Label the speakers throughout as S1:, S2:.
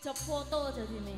S1: 叫破豆子里面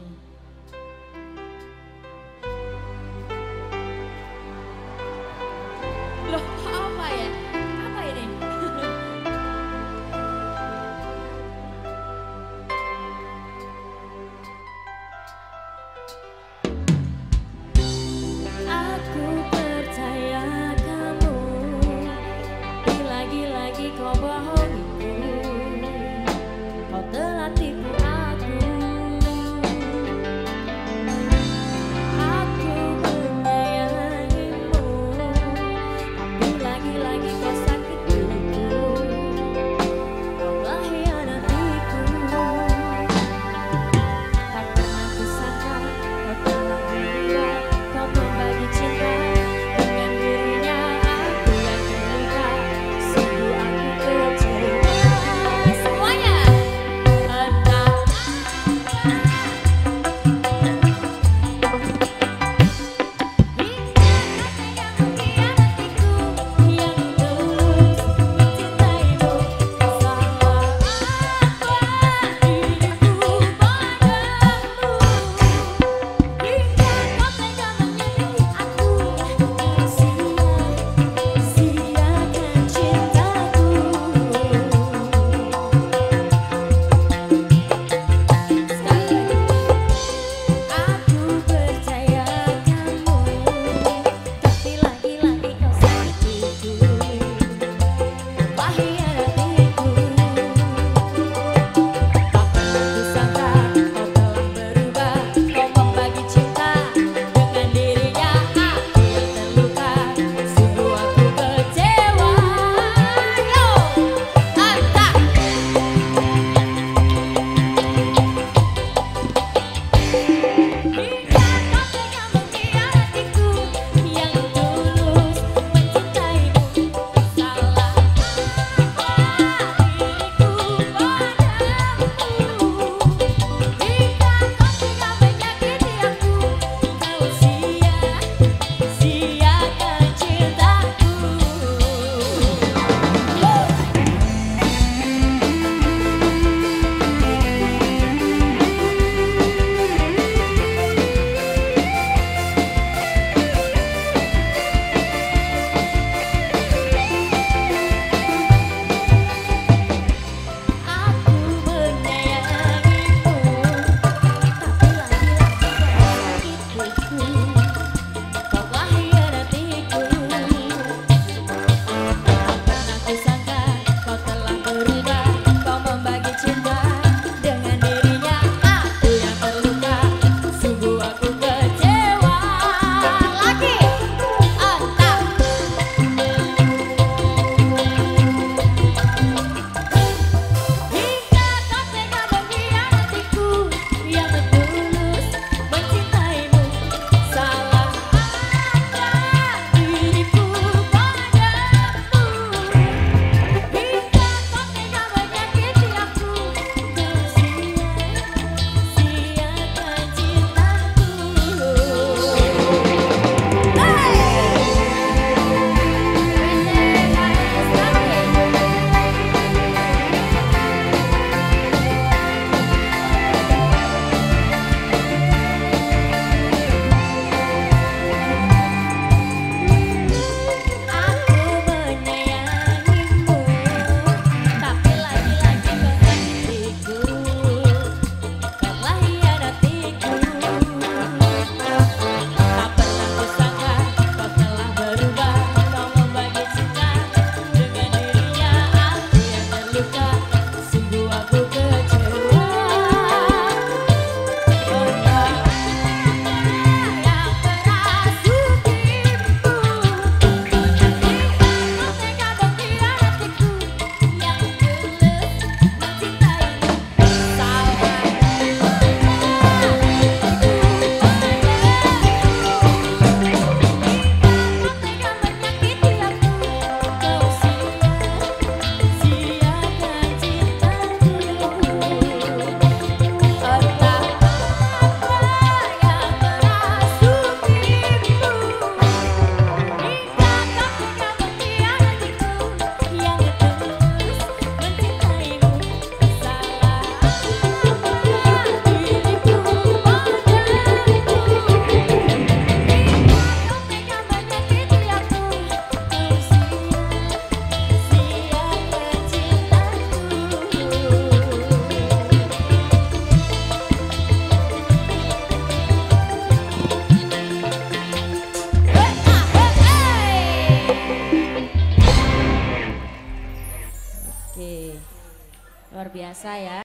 S1: biasa ya.